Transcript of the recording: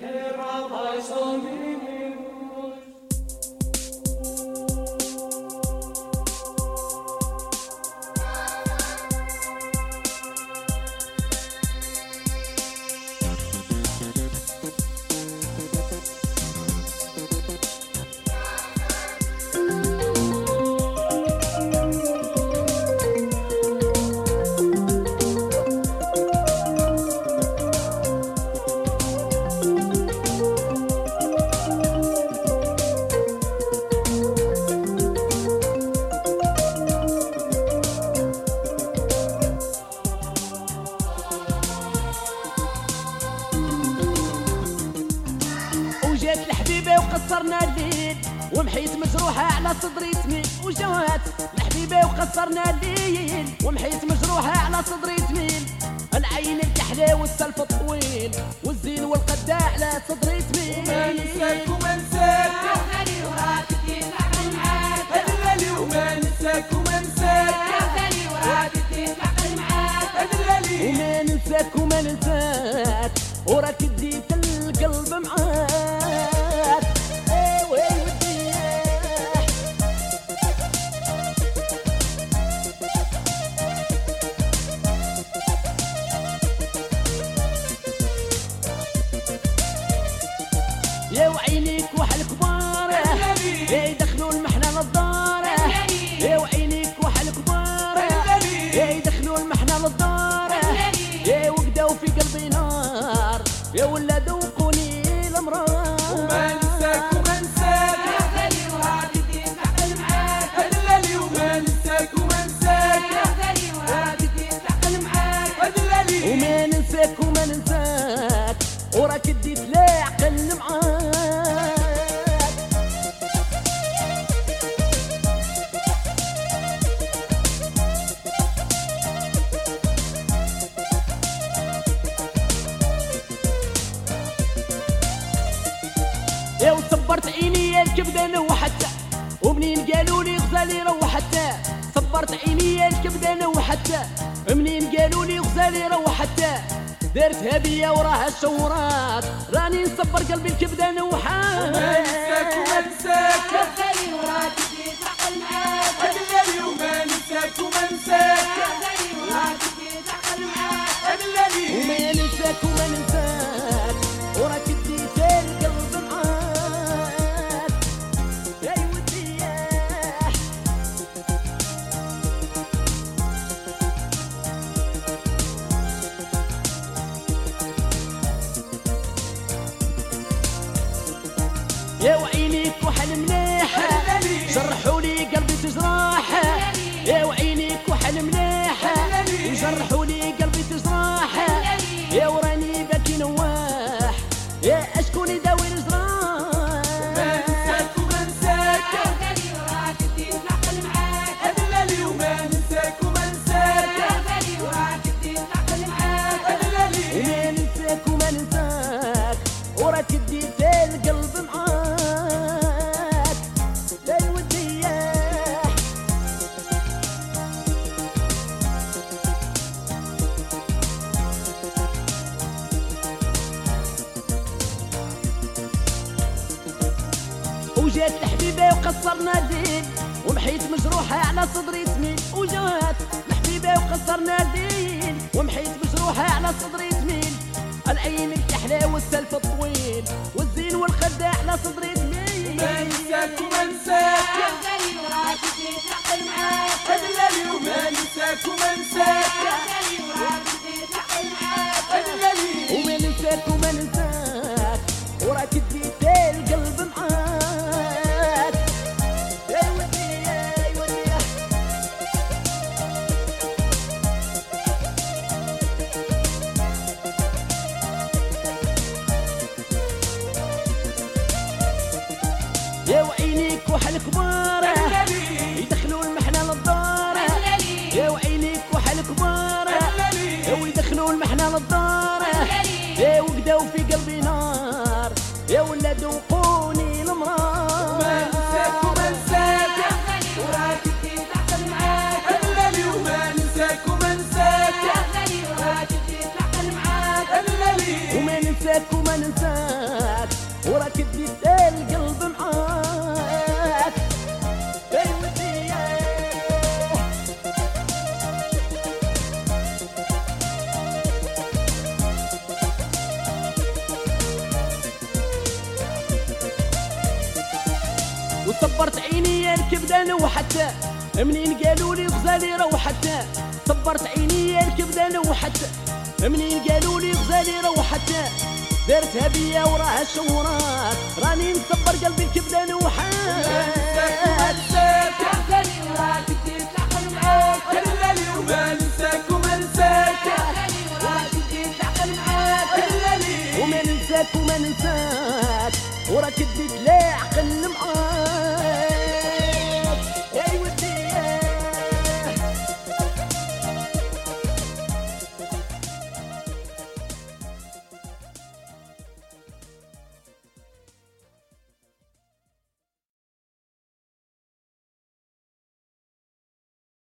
Herr, my soul. وجات الحبيبة وقصرنا الليل ومحيت مجروحة على صدري تميل. وجوات الحبيبة وقصرنا الليل ومحيت مجروحة على صدري تميل. العين الكحلة والسلف الطويل والزين والقداع على صدري تميل. وما ننساك وما ننساك. غالي وراك معاك. وما ننساك وما ننساك. غالي وراك معاك. وما ننساك وما ننساك. وراك اديت القلب معاك. وعينيك وحل كبار الغالي. يا يدخلوا المحنة للدار. يا وعينيك وحل كبار الغالي. يا يدخلوا المحنة للدار وقدوا في قلبي نار يا ولا صبرت عيني يا الكبدة نوحتها منين قالوا لي غزالي روحتها دارتها بيا وراها الشورات راني نصبر قلبي الكبدة نوحات يا اشكون يداوي وما وقصرنا الليل ومحيت مجروحة على صدري تميل. وجات الحبيبة وقصرنا الليل ومحيت مجروحة على صدري تميل. العين الكحلة والسلف الطويل والزين والخداع على صدري تميل. وما ننساك وما ننساك غالي وراك العقل معاك؟ هذا الغالي وما وما ننساك غالي وراك وعينيك وحل كبار الغالي يدخلوا المحنة للدار يا وعينيك وحل كبار الغالي يا ويدخلوا المحنة للدار يا وقدوا في قلبي نار. يا ولا ذوقوني المرار وما ننساك وما ننساك. وراك العقل معاك وما ننساك وما ننساك. وراك الدين العقل معاك وما ننساك وما ننساك. وراك القلب معاك وصبرت عيني الكبدان وحتى منين قالوا لي غزالي روحت صبرت عيني الكبدان وحتى منين قالوا لي غزالي روحت دارتها بيا وراها شورات راني مصبر قلبي الكبدان وحات وراك ديت لا عقل معاك.